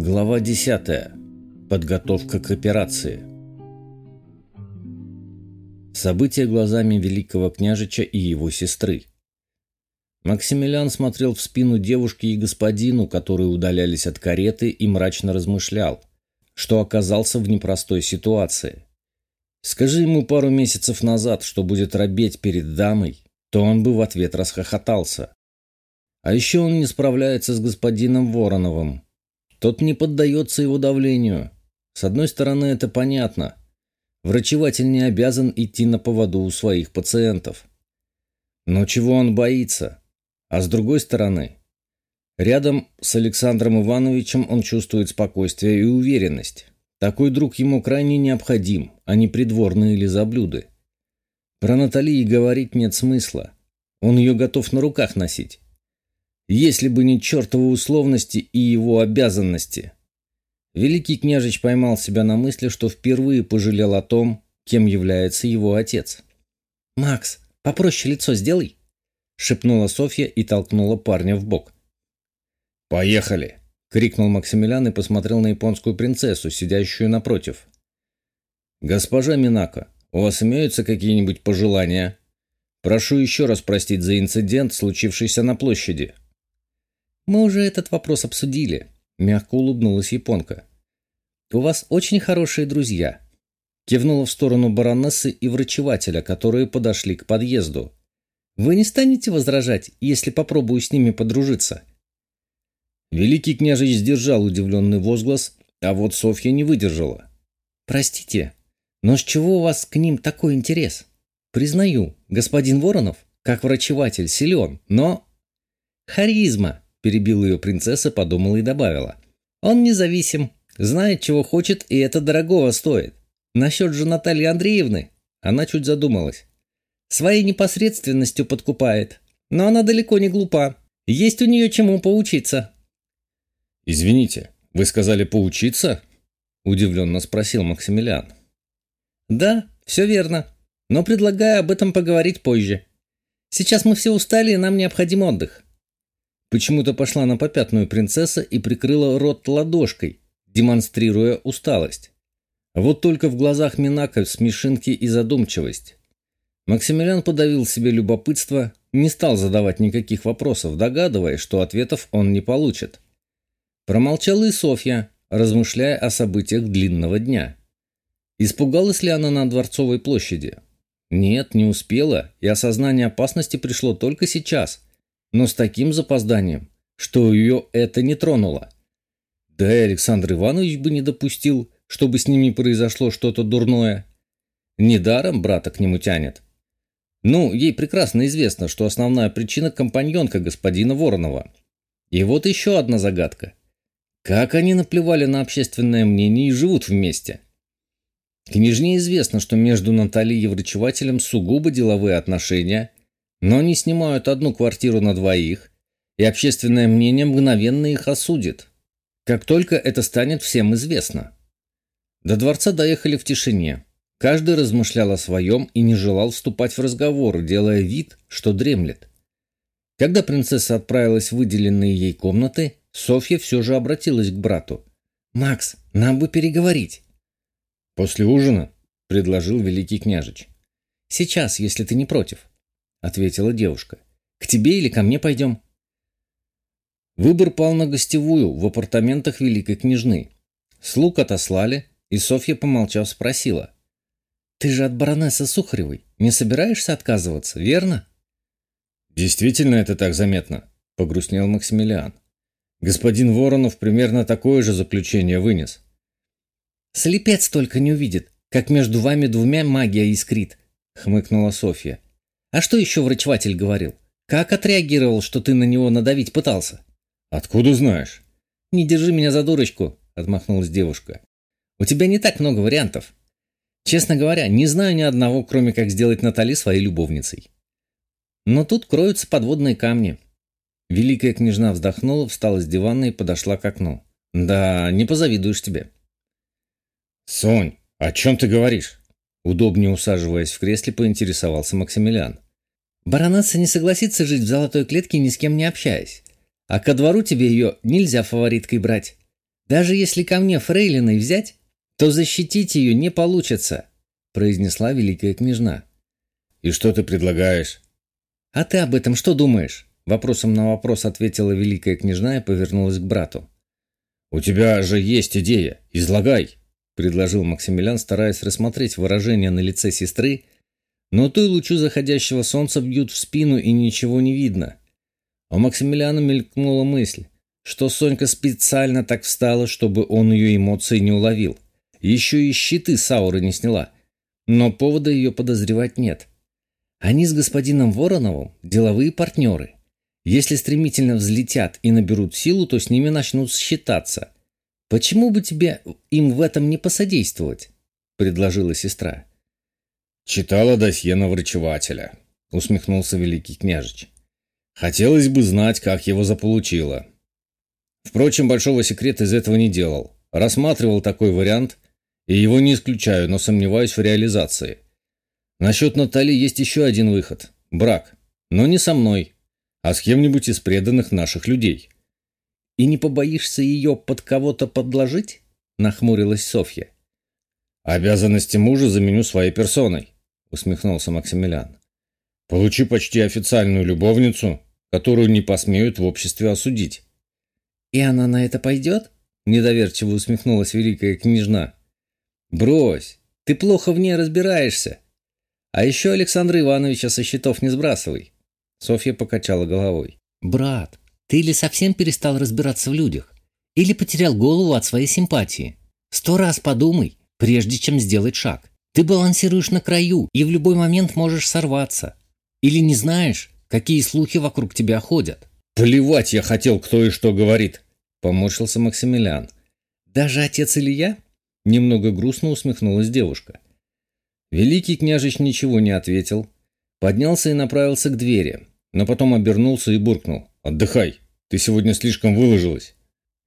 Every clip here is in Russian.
Глава 10. Подготовка к операции. События глазами великого княжича и его сестры. Максимилиан смотрел в спину девушки и господину, которые удалялись от кареты, и мрачно размышлял, что оказался в непростой ситуации. Скажи ему пару месяцев назад, что будет робеть перед дамой, то он бы в ответ расхохотался. А еще он не справляется с господином Вороновым. Тот не поддается его давлению. С одной стороны, это понятно. Врачеватель не обязан идти на поводу у своих пациентов. Но чего он боится? А с другой стороны, рядом с Александром Ивановичем он чувствует спокойствие и уверенность. Такой друг ему крайне необходим, а не придворные или заблюды. Про Натали говорить нет смысла. Он ее готов на руках носить. Если бы не чертовы условности и его обязанности. Великий княжич поймал себя на мысли, что впервые пожалел о том, кем является его отец. «Макс, попроще лицо сделай!» — шепнула Софья и толкнула парня в бок. «Поехали!» — крикнул Максимилиан и посмотрел на японскую принцессу, сидящую напротив. «Госпожа Минако, у вас имеются какие-нибудь пожелания? Прошу еще раз простить за инцидент, случившийся на площади». «Мы уже этот вопрос обсудили», — мягко улыбнулась японка. «У вас очень хорошие друзья», — кивнула в сторону баронессы и врачевателя, которые подошли к подъезду. «Вы не станете возражать, если попробую с ними подружиться?» Великий княжич сдержал удивленный возглас, а вот Софья не выдержала. «Простите, но с чего у вас к ним такой интерес? Признаю, господин Воронов, как врачеватель, силен, но...» «Харизма!» Перебила ее принцесса, подумала и добавила. «Он независим, знает, чего хочет, и это дорогого стоит. Насчет же Натальи Андреевны...» Она чуть задумалась. «Своей непосредственностью подкупает. Но она далеко не глупа. Есть у нее чему поучиться». «Извините, вы сказали поучиться?» Удивленно спросил Максимилиан. «Да, все верно. Но предлагаю об этом поговорить позже. Сейчас мы все устали, и нам необходим отдых. Почему-то пошла на попятную принцесса и прикрыла рот ладошкой, демонстрируя усталость. Вот только в глазах Минака смешинки и задумчивость. Максимилиан подавил себе любопытство, не стал задавать никаких вопросов, догадываясь, что ответов он не получит. Промолчала и Софья, размышляя о событиях длинного дня. Испугалась ли она на Дворцовой площади? Нет, не успела, и осознание опасности пришло только сейчас – но с таким запозданием, что ее это не тронуло. Да и Александр Иванович бы не допустил, чтобы с ними произошло что-то дурное. Недаром брата к нему тянет. Ну, ей прекрасно известно, что основная причина – компаньонка господина Воронова. И вот еще одна загадка. Как они наплевали на общественное мнение и живут вместе? Княжне известно, что между Натальей и врачевателем сугубо деловые отношения, но они снимают одну квартиру на двоих, и общественное мнение мгновенно их осудит, как только это станет всем известно. До дворца доехали в тишине. Каждый размышлял о своем и не желал вступать в разговор, делая вид, что дремлет. Когда принцесса отправилась в выделенные ей комнаты, Софья все же обратилась к брату. «Макс, нам бы переговорить». «После ужина?» – предложил великий княжич. «Сейчас, если ты не против». — ответила девушка. «К тебе или ко мне пойдем?» Выбор пал на гостевую в апартаментах Великой Княжны. Слуг отослали, и Софья, помолчав, спросила. «Ты же от баронессы Сухаревой не собираешься отказываться, верно?» «Действительно это так заметно», — погрустнел Максимилиан. «Господин Воронов примерно такое же заключение вынес». «Слепец только не увидит, как между вами двумя магия искрит», — хмыкнула Софья. А что еще врачеватель говорил? Как отреагировал, что ты на него надавить пытался? Откуда знаешь? Не держи меня за дурочку, отмахнулась девушка. У тебя не так много вариантов. Честно говоря, не знаю ни одного, кроме как сделать Натали своей любовницей. Но тут кроются подводные камни. Великая княжна вздохнула, встала с дивана и подошла к окну. Да, не позавидуешь тебе. Сонь, о чем ты говоришь? Удобнее усаживаясь в кресле, поинтересовался Максимилиан. «Баронесса не согласится жить в золотой клетке, ни с кем не общаясь. А ко двору тебе ее нельзя фавориткой брать. Даже если ко мне фрейлиной взять, то защитить ее не получится, произнесла великая княжна. И что ты предлагаешь? А ты об этом что думаешь? Вопросом на вопрос ответила великая княжна и повернулась к брату. «У тебя же есть идея. Излагай!» – предложил Максимилиан, стараясь рассмотреть выражение на лице сестры, но той лучу заходящего солнца бьют в спину и ничего не видно. У Максимилиана мелькнула мысль, что Сонька специально так встала, чтобы он ее эмоции не уловил. Еще и щиты с ауры не сняла. Но повода ее подозревать нет. Они с господином Вороновым деловые партнеры. Если стремительно взлетят и наберут силу, то с ними начнут считаться. Почему бы тебе им в этом не посодействовать? предложила сестра. Читала досье на врачевателя, усмехнулся великий княжич. Хотелось бы знать, как его заполучила. Впрочем, большого секрета из этого не делал. Рассматривал такой вариант, и его не исключаю, но сомневаюсь в реализации. Насчет Натали есть еще один выход – брак. Но не со мной, а с кем-нибудь из преданных наших людей. «И не побоишься ее под кого-то подложить?» – нахмурилась Софья. «Обязанности мужа заменю своей персоной», – усмехнулся Максимилиан. «Получи почти официальную любовницу, которую не посмеют в обществе осудить». «И она на это пойдет?» – недоверчиво усмехнулась великая княжна. «Брось, ты плохо в ней разбираешься. А еще Александра Ивановича со счетов не сбрасывай. Софья покачала головой. «Брат, ты или совсем перестал разбираться в людях, или потерял голову от своей симпатии. Сто раз подумай, прежде чем сделать шаг. Ты балансируешь на краю и в любой момент можешь сорваться. Или не знаешь, какие слухи вокруг тебя ходят». «Плевать я хотел, кто и что говорит», — поморщился Максимилиан. «Даже отец Илья?» Немного грустно усмехнулась девушка. Великий княжич ничего не ответил, поднялся и направился к двери, но потом обернулся и буркнул. «Отдыхай, ты сегодня слишком выложилась.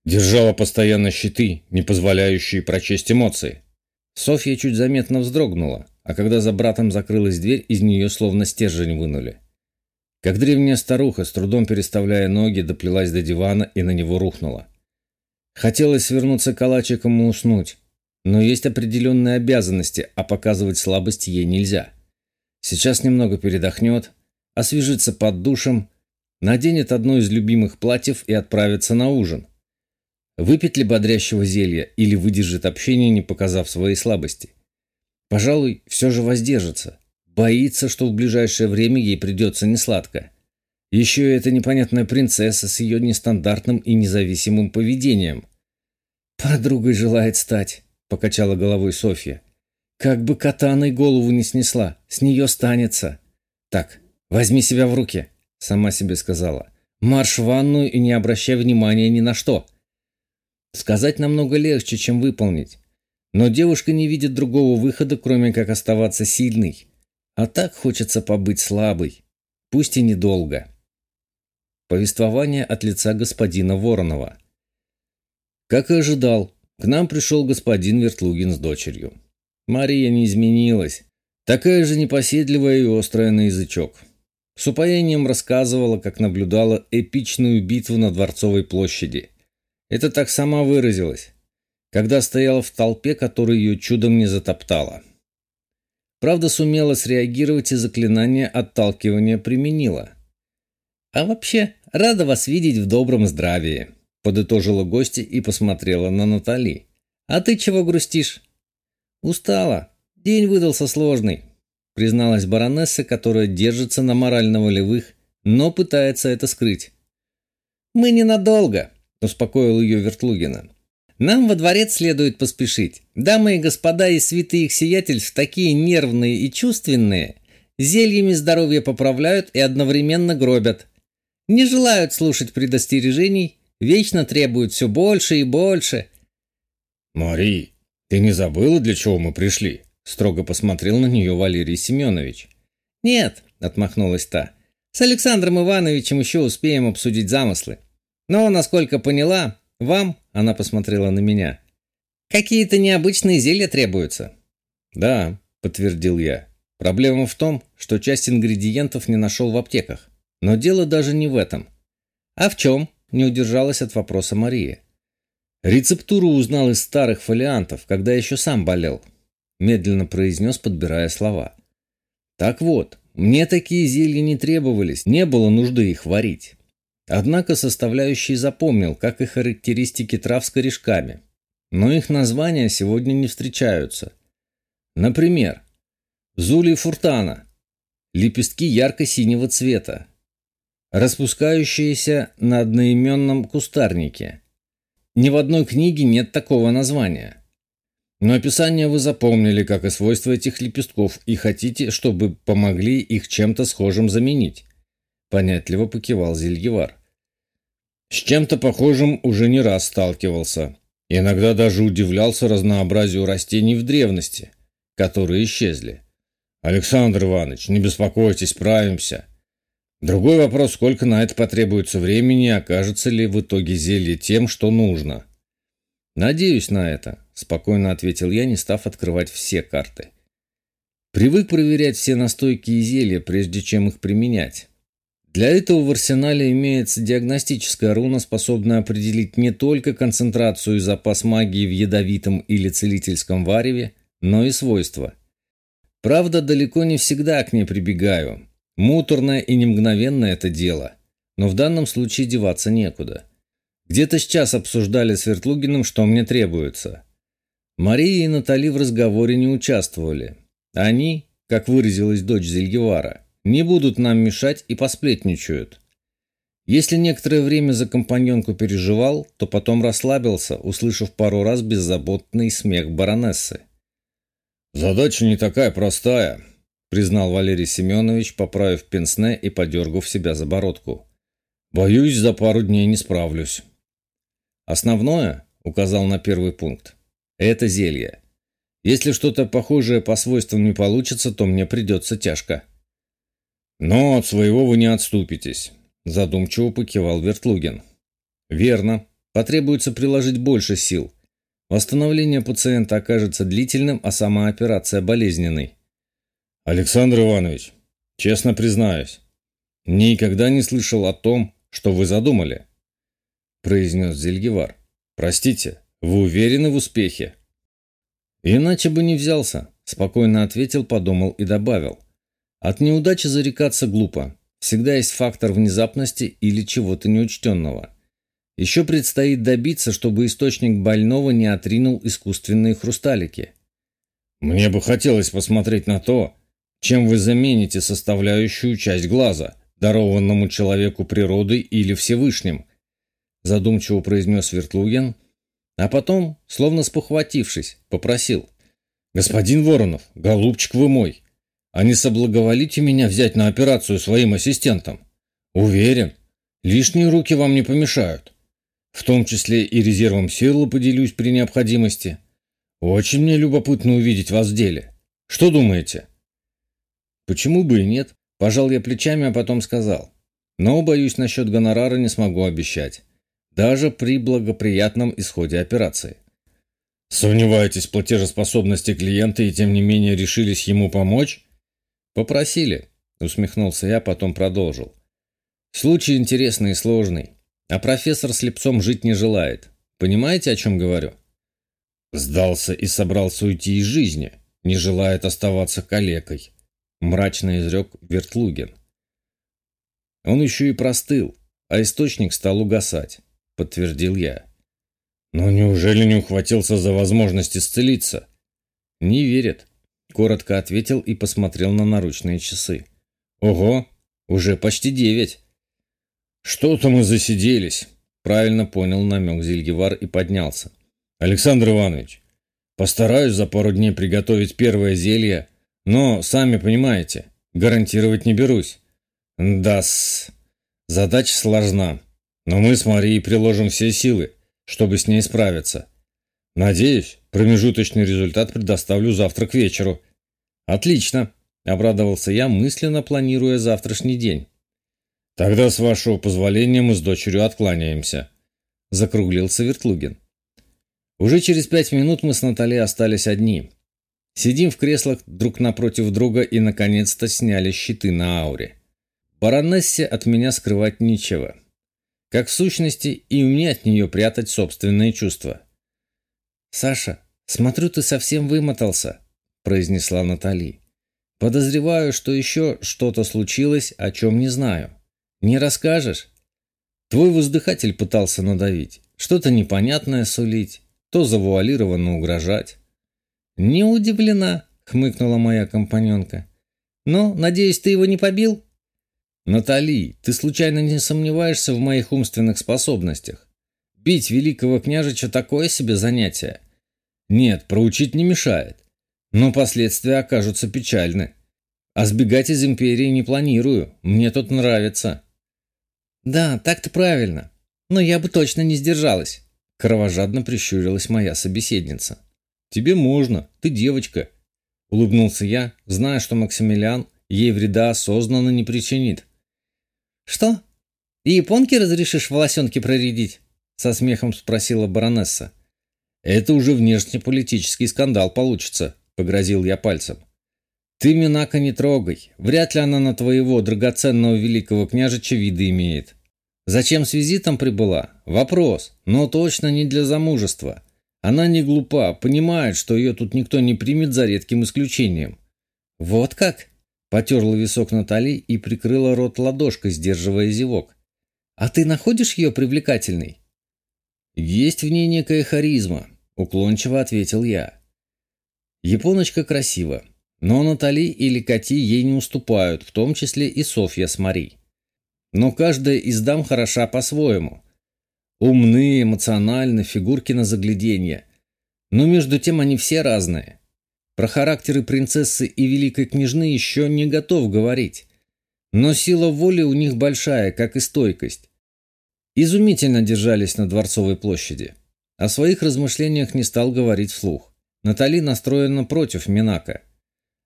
Держала постоянно щиты, не позволяющие прочесть эмоции». Софья чуть заметно вздрогнула, а когда за братом закрылась дверь, из нее словно стержень вынули. Как древняя старуха, с трудом переставляя ноги, доплелась до дивана и на него рухнула. Хотелось свернуться калачиком и уснуть, но есть определенные обязанности, а показывать слабость ей нельзя. Сейчас немного передохнет, освежится под душем, наденет одно из любимых платьев и отправится на ужин. Выпить ли бодрящего зелья или выдержит общение, не показав своей слабости? Пожалуй, все же воздержится. Боится, что в ближайшее время ей придется несладко. Еще и эта непонятная принцесса с ее нестандартным и независимым поведением. «Подругой желает стать», — покачала головой Софья. «Как бы катаной голову не снесла, с нее станется. Так, «Возьми себя в руки», — сама себе сказала. «Марш в ванную и не обращай внимания ни на что». Сказать намного легче, чем выполнить. Но девушка не видит другого выхода, кроме как оставаться сильной. А так хочется побыть слабой. Пусть и недолго. Повествование от лица господина Воронова. Как и ожидал, к нам пришел господин Вертлугин с дочерью. Мария не изменилась. Такая же непоседливая и острая на язычок. С упоением рассказывала, как наблюдала эпичную битву на Дворцовой площади. Это так сама выразилась, когда стояла в толпе, которая ее чудом не затоптала. Правда, сумела среагировать и заклинание отталкивания применила. «А вообще, рада вас видеть в добром здравии», – подытожила гостья и посмотрела на Натали. «А ты чего грустишь?» «Устала. День выдался сложный призналась баронесса, которая держится на морально-волевых, но пытается это скрыть. «Мы ненадолго», — успокоил ее Вертлугина. «Нам во дворец следует поспешить. Дамы и господа и святые их сиятельств такие нервные и чувственные, зельями здоровья поправляют и одновременно гробят. Не желают слушать предостережений, вечно требуют все больше и больше». «Мари, ты не забыла, для чего мы пришли?» Строго посмотрел на нее Валерий Семенович. «Нет», — отмахнулась та, — «с Александром Ивановичем еще успеем обсудить замыслы. Но, насколько поняла, вам, — она посмотрела на меня, — какие-то необычные зелья требуются». «Да», — подтвердил я. «Проблема в том, что часть ингредиентов не нашел в аптеках. Но дело даже не в этом». «А в чем?» — не удержалась от вопроса Мария. Рецептуру узнал из старых фолиантов, когда еще сам болел. Медленно произнес, подбирая слова. Так вот, мне такие зелья не требовались, не было нужды их варить. Однако составляющий запомнил, как и характеристики трав с корешками. Но их названия сегодня не встречаются. Например, зули фуртана – лепестки ярко-синего цвета, распускающиеся на одноименном кустарнике. Ни в одной книге нет такого названия. Но описание вы запомнили, как и свойства этих лепестков, и хотите, чтобы помогли их чем-то схожим заменить. Понятливо покивал Зельевар. С чем-то похожим уже не раз сталкивался. Иногда даже удивлялся разнообразию растений в древности, которые исчезли. Александр Иванович, не беспокойтесь, справимся. Другой вопрос, сколько на это потребуется времени, окажется ли в итоге зелье тем, что нужно. Надеюсь на это, спокойно ответил я, не став открывать все карты. Привык проверять все настойки и зелья, прежде чем их применять. Для этого в арсенале имеется диагностическая руна, способная определить не только концентрацию и запас магии в ядовитом или целительском вареве, но и свойства. Правда, далеко не всегда к ней прибегаю. Муторное и немгновенное это дело. Но в данном случае деваться некуда. Где-то сейчас обсуждали с Вертлугиным, что мне требуется. Мария и Натали в разговоре не участвовали. Они, как выразилась дочь Зельгевара, не будут нам мешать и посплетничают. Если некоторое время за компаньонку переживал, то потом расслабился, услышав пару раз беззаботный смех баронессы. «Задача не такая простая», — признал Валерий Семенович, поправив пенсне и подергав себя за бородку. «Боюсь, за пару дней не справлюсь». «Основное», — указал на первый пункт, — «это зелье. Если что-то похожее по свойствам не получится, то мне придется тяжко». «Но от своего вы не отступитесь», – задумчиво покивал Вертлугин. «Верно. Потребуется приложить больше сил. Восстановление пациента окажется длительным, а сама операция болезненной». «Александр Иванович, честно признаюсь, никогда не слышал о том, что вы задумали», – произнес Зельгевар. «Простите, вы уверены в успехе?» «Иначе бы не взялся», – спокойно ответил, подумал и добавил – от неудачи зарекаться глупо. Всегда есть фактор внезапности или чего-то неучтенного. Еще предстоит добиться, чтобы источник больного не отринул искусственные хрусталики. Мне бы хотелось посмотреть на то, чем вы замените составляющую часть глаза, дарованному человеку природой или Всевышним, задумчиво произнес Вертлуген, а потом, словно спохватившись, попросил. «Господин Воронов, голубчик вы мой, а не соблаговолите меня взять на операцию своим ассистентом. Уверен, лишние руки вам не помешают. В том числе и резервом силы поделюсь при необходимости. Очень мне любопытно увидеть вас в деле. Что думаете? Почему бы и нет? Пожал я плечами, а потом сказал. Но, боюсь, насчет гонорара не смогу обещать. Даже при благоприятном исходе операции. Сомневаетесь в платежеспособности клиента и тем не менее решились ему помочь? «Попросили», — усмехнулся я, потом продолжил. «Случай интересный и сложный, а профессор с Лепцом жить не желает. Понимаете, о чем говорю?» «Сдался и собрался уйти из жизни, не желает оставаться калекой», — мрачно изрек Вертлуген. «Он еще и простыл, а источник стал угасать», — подтвердил я. «Но неужели не ухватился за возможность исцелиться?» «Не верит», Коротко ответил и посмотрел на наручные часы. «Ого, уже почти девять!» «Что-то мы засиделись!» Правильно понял намек Зильгевар и поднялся. «Александр Иванович, постараюсь за пару дней приготовить первое зелье, но, сами понимаете, гарантировать не берусь». «Да-с, задача сложна, но мы с Марией приложим все силы, чтобы с ней справиться. Надеюсь, промежуточный результат предоставлю завтра к вечеру. Отлично, обрадовался я, мысленно планируя завтрашний день. Тогда, с вашего позволения, мы с дочерью откланяемся, закруглился Вертлугин. Уже через пять минут мы с Натальей остались одни. Сидим в креслах друг напротив друга и, наконец-то, сняли щиты на ауре. Баронессе от меня скрывать нечего. Как в сущности и мне от нее прятать собственные чувства. «Саша, смотрю, ты совсем вымотался», – произнесла Натали. «Подозреваю, что еще что-то случилось, о чем не знаю. Не расскажешь?» Твой воздыхатель пытался надавить, что-то непонятное сулить, то завуалированно угрожать. «Не удивлена», — хмыкнула моя компаньонка. «Ну, надеюсь, ты его не побил?» «Натали, ты случайно не сомневаешься в моих умственных способностях? Бить великого княжича такое себе занятие. Нет, проучить не мешает, но последствия окажутся печальны. А сбегать из империи не планирую, мне тут нравится». «Да, так-то правильно. Но я бы точно не сдержалась», — кровожадно прищурилась моя собеседница. «Тебе можно, ты девочка», — улыбнулся я, зная, что Максимилиан ей вреда осознанно не причинит. «Что? И японке разрешишь волосенки проредить?» — со смехом спросила баронесса. «Это уже внешнеполитический скандал получится», — погрозил я пальцем. «Ты Минака не трогай. Вряд ли она на твоего драгоценного великого княжича виды имеет. Зачем с визитом прибыла? Вопрос, но точно не для замужества. Она не глупа, понимает, что ее тут никто не примет за редким исключением». «Вот как?» — потерла висок Натали и прикрыла рот ладошкой, сдерживая зевок. «А ты находишь ее привлекательной?» «Есть в ней некая харизма», — уклончиво ответил я. «Японочка красива, но Натали или Кати ей не уступают, в том числе и Софья с Мари. Но каждая из дам хороша по-своему. Умные, эмоциональны, фигурки на загляденье. Но между тем они все разные. Про характеры принцессы и великой княжны еще не готов говорить. Но сила воли у них большая, как и стойкость. Изумительно держались на Дворцовой площади. О своих размышлениях не стал говорить вслух. Натали настроена против Минака.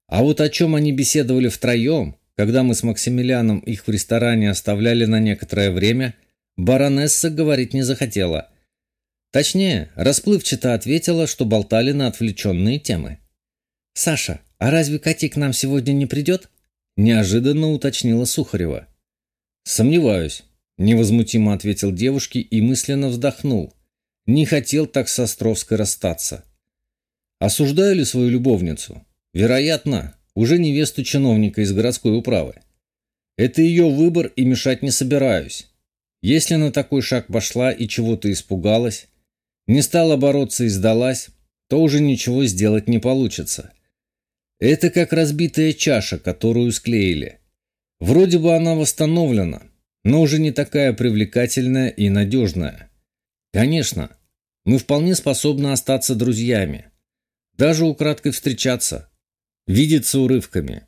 А вот о чем они беседовали втроем, когда мы с Максимилианом их в ресторане оставляли на некоторое время, баронесса говорить не захотела. Точнее, расплывчато ответила, что болтали на отвлеченные темы. «Саша, а разве Катя к нам сегодня не придет?» Неожиданно уточнила Сухарева. «Сомневаюсь», — невозмутимо ответил девушке и мысленно вздохнул. Не хотел так с Островской расстаться. «Осуждаю ли свою любовницу? Вероятно, уже невесту чиновника из городской управы. Это ее выбор и мешать не собираюсь. Если на такой шаг пошла и чего-то испугалась, не стала бороться и сдалась, то уже ничего сделать не получится. Это как разбитая чаша, которую склеили. Вроде бы она восстановлена, но уже не такая привлекательная и надежная. Конечно, мы вполне способны остаться друзьями, даже украдкой встречаться, видится урывками.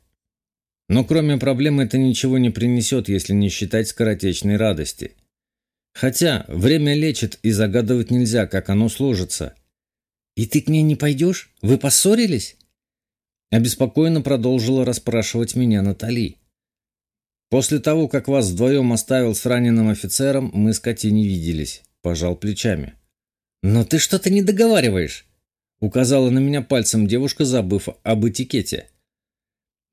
Но кроме проблем это ничего не принесет, если не считать скоротечной радости. Хотя время лечит, и загадывать нельзя, как оно сложится. «И ты к ней не пойдешь? Вы поссорились?» Обеспокоенно продолжила расспрашивать меня Натали. «После того, как вас вдвоем оставил с раненым офицером, мы с Катей не виделись», – пожал плечами. «Но ты что-то не договариваешь. Указала на меня пальцем девушка, забыв об этикете.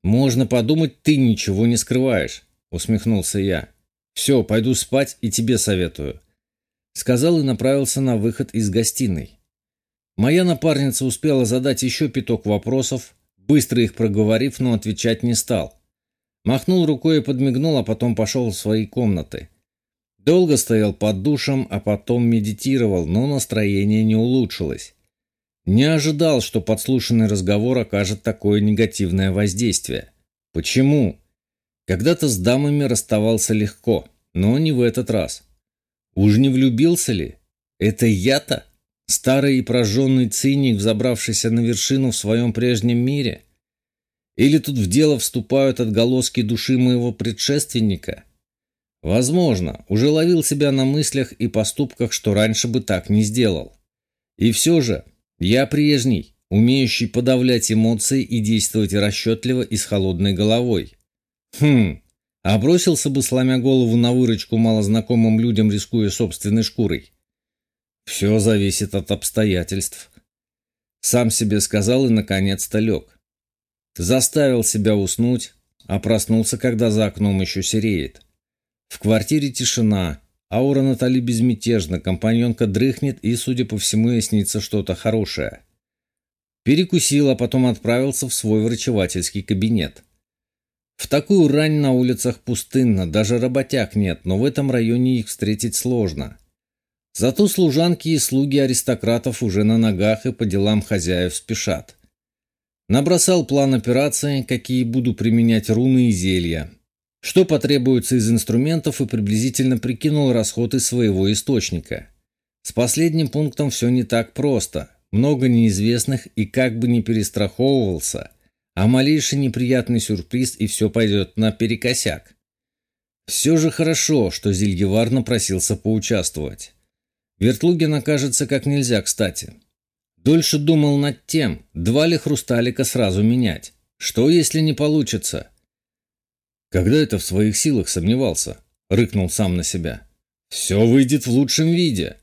«Можно подумать, ты ничего не скрываешь», — усмехнулся я. «Все, пойду спать и тебе советую», — сказал и направился на выход из гостиной. Моя напарница успела задать еще пяток вопросов, быстро их проговорив, но отвечать не стал. Махнул рукой и подмигнул, а потом пошел в свои комнаты. Долго стоял под душем, а потом медитировал, но настроение не улучшилось. Не ожидал, что подслушанный разговор окажет такое негативное воздействие. Почему? Когда-то с дамами расставался легко, но не в этот раз. Уж не влюбился ли? Это я-то? Старый и прожженный циник, взобравшийся на вершину в своем прежнем мире? Или тут в дело вступают отголоски души моего предшественника? Возможно, уже ловил себя на мыслях и поступках, что раньше бы так не сделал. И все же, я прежний, умеющий подавлять эмоции и действовать расчетливо и с холодной головой. Хм, а бросился бы, сломя голову на выручку малознакомым людям, рискуя собственной шкурой. Все зависит от обстоятельств. Сам себе сказал и, наконец-то, лег. Заставил себя уснуть, а проснулся, когда за окном еще сереет. В квартире тишина, Аура Натали безмятежна, компаньонка дрыхнет и, судя по всему, ей снится что-то хорошее. Перекусил, а потом отправился в свой врачевательский кабинет. В такую рань на улицах пустынно, даже работяг нет, но в этом районе их встретить сложно. Зато служанки и слуги аристократов уже на ногах и по делам хозяев спешат. Набросал план операции, какие буду применять руны и зелья, что потребуется из инструментов и приблизительно прикинул расходы своего источника. С последним пунктом все не так просто. Много неизвестных и как бы не перестраховывался, а малейший неприятный сюрприз и все пойдет наперекосяк. Все же хорошо, что Зельгевар напросился поучаствовать. Вертлугин окажется как нельзя кстати. Дольше думал над тем, два ли хрусталика сразу менять. Что, если не получится? Когда это в своих силах сомневался? Рыкнул сам на себя. Все выйдет в лучшем виде.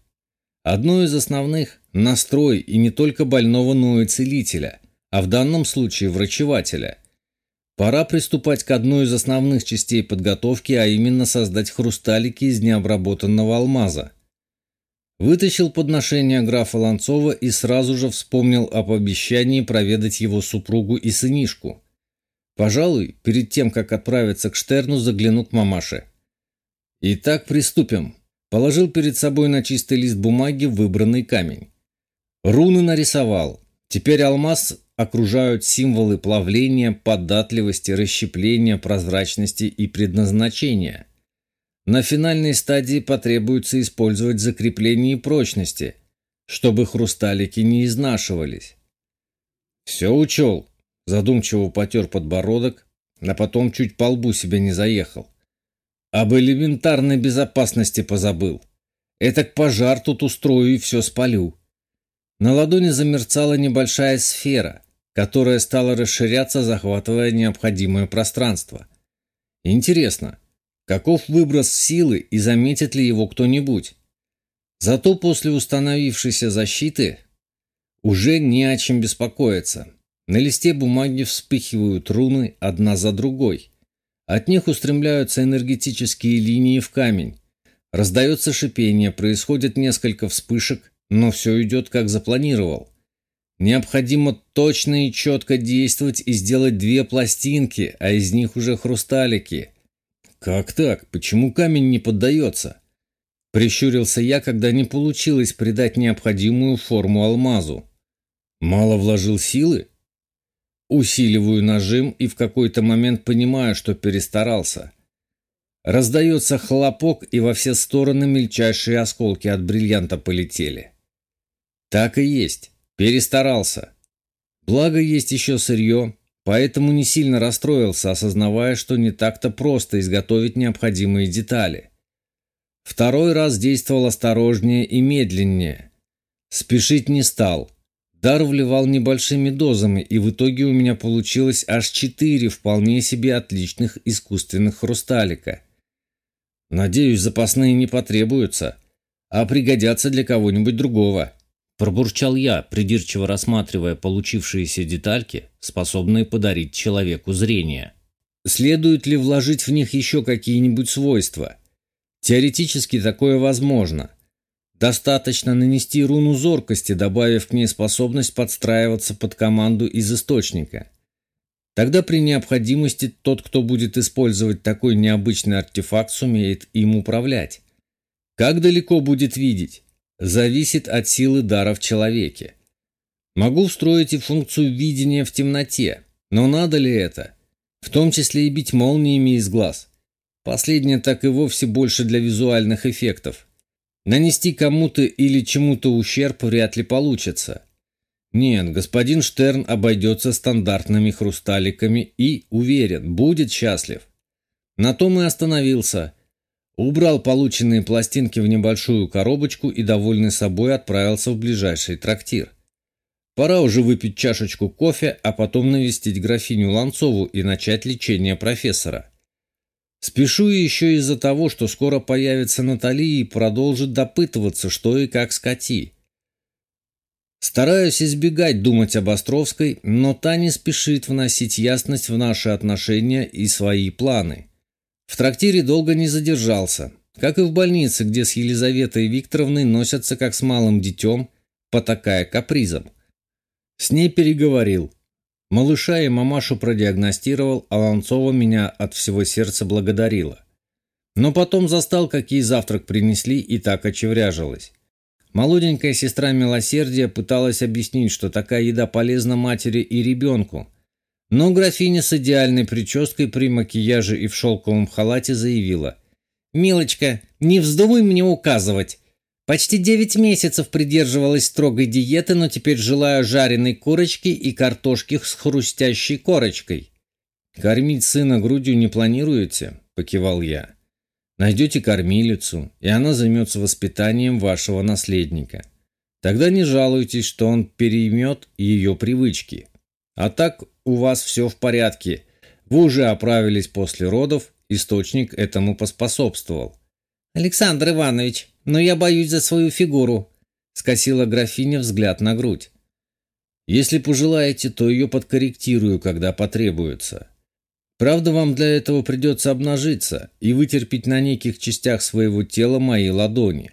Одно из основных – настрой и не только больного, но и целителя, а в данном случае врачевателя. Пора приступать к одной из основных частей подготовки, а именно создать хрусталики из необработанного алмаза. Вытащил подношение графа Ланцова и сразу же вспомнил об обещании проведать его супругу и сынишку. Пожалуй, перед тем, как отправиться к Штерну, загляну к мамаше. Итак, приступим. Положил перед собой на чистый лист бумаги выбранный камень. Руны нарисовал. Теперь алмаз окружают символы плавления, податливости, расщепления, прозрачности и предназначения. На финальной стадии потребуется использовать закрепление прочности, чтобы хрусталики не изнашивались. Все учел, Задумчиво потер подбородок, а потом чуть по лбу себе не заехал. Об элементарной безопасности позабыл. Этак пожар тут устрою и все спалю. На ладони замерцала небольшая сфера, которая стала расширяться, захватывая необходимое пространство. Интересно, каков выброс силы и заметит ли его кто-нибудь? Зато после установившейся защиты уже не о чем беспокоиться. На листе бумаги вспыхивают руны одна за другой. От них устремляются энергетические линии в камень. Раздается шипение, происходит несколько вспышек, но все идет как запланировал. Необходимо точно и четко действовать и сделать две пластинки, а из них уже хрусталики. Как так? Почему камень не поддается? Прищурился я, когда не получилось придать необходимую форму алмазу. Мало вложил силы? Усиливаю нажим и в какой-то момент понимаю, что перестарался. Раздается хлопок, и во все стороны мельчайшие осколки от бриллианта полетели. Так и есть. Перестарался. Благо есть еще сырье, поэтому не сильно расстроился, осознавая, что не так-то просто изготовить необходимые детали. Второй раз действовал осторожнее и медленнее. Спешить не стал. Дар вливал небольшими дозами, и в итоге у меня получилось аж четыре вполне себе отличных искусственных хрусталика. Надеюсь, запасные не потребуются, а пригодятся для кого-нибудь другого. Пробурчал я, придирчиво рассматривая получившиеся детальки, способные подарить человеку зрение. Следует ли вложить в них еще какие-нибудь свойства? Теоретически такое возможно – Достаточно нанести руну зоркости, добавив к ней способность подстраиваться под команду из источника. Тогда при необходимости тот, кто будет использовать такой необычный артефакт, сумеет им управлять. Как далеко будет видеть, зависит от силы дара в человеке. Могу встроить и функцию видения в темноте, но надо ли это? В том числе и бить молниями из глаз. Последнее так и вовсе больше для визуальных эффектов. Нанести кому-то или чему-то ущерб вряд ли получится. Нет, господин Штерн обойдется стандартными хрусталиками и, уверен, будет счастлив. На том и остановился. Убрал полученные пластинки в небольшую коробочку и, довольный собой, отправился в ближайший трактир. Пора уже выпить чашечку кофе, а потом навестить графиню Ланцову и начать лечение профессора. Спешу еще из-за того, что скоро появится Натали и продолжит допытываться, что и как скоти. Стараюсь избегать думать об Островской, но та не спешит вносить ясность в наши отношения и свои планы. В трактире долго не задержался. как и в больнице, где с Елизаветой Викторовной носятся как с малым детем, потакая капризом. С ней переговорил. Малыша и мамашу продиагностировал, а Ланцова меня от всего сердца благодарила. Но потом застал, какие завтрак принесли, и так очевряжилась. Молоденькая сестра милосердия пыталась объяснить, что такая еда полезна матери и ребенку. Но графиня с идеальной прической при макияже и в шелковом халате заявила. «Милочка, не вздумай мне указывать. Почти девять месяцев придерживалась строгой диеты, но теперь желаю жареной курочки и картошки с хрустящей корочкой». «Кормить сына грудью не планируете?» – покивал я. Найдете кормилицу, и она займется воспитанием вашего наследника. Тогда не жалуйтесь, что он переймет ее привычки. А так у вас все в порядке. Вы уже оправились после родов, источник этому поспособствовал. «Александр Иванович, но я боюсь за свою фигуру», — скосила графиня взгляд на грудь. «Если пожелаете, то ее подкорректирую, когда потребуется. Правда, вам для этого придется обнажиться и вытерпеть на неких частях своего тела мои ладони.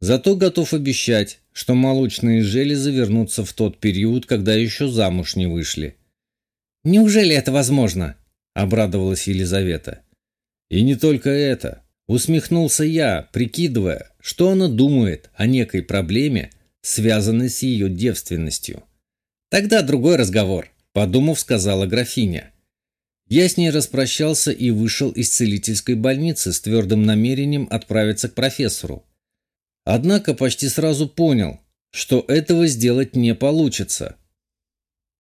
Зато готов обещать, что молочные железы вернутся в тот период, когда еще замуж не вышли. «Неужели это возможно?» – обрадовалась Елизавета. «И не только это. Усмехнулся я, прикидывая, что она думает о некой проблеме, связанной с ее девственностью. «Тогда другой разговор», – подумав, сказала графиня. Я с ней распрощался и вышел из целительской больницы с твердым намерением отправиться к профессору. Однако почти сразу понял, что этого сделать не получится.